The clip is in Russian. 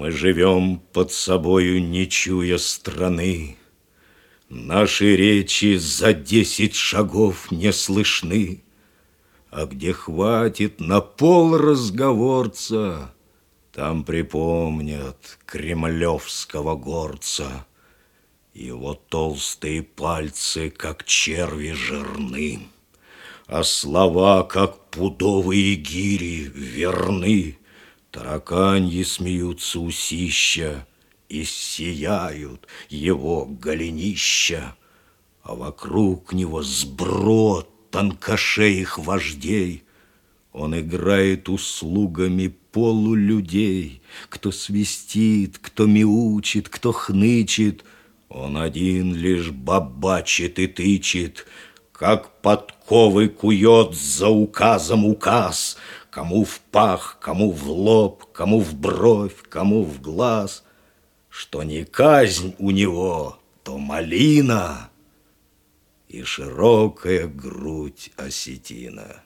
Мы живем под собою, не чуя страны. Наши речи за десять шагов не слышны. А где хватит на пол разговорца, Там припомнят кремлевского горца. Его толстые пальцы, как черви жирны, А слова, как пудовые гири, верны. Тараканьи смеются усища, И сияют его голенища, А вокруг него сброд тонкошеих вождей. Он играет услугами полулюдей, Кто свистит, кто мяучит, кто хнычет. Он один лишь бабачит и тычет, Как подковы кует за указом указ, Кому в пах, кому в лоб, кому в бровь, кому в глаз. Что не казнь у него, то малина — и широкая грудь осетина.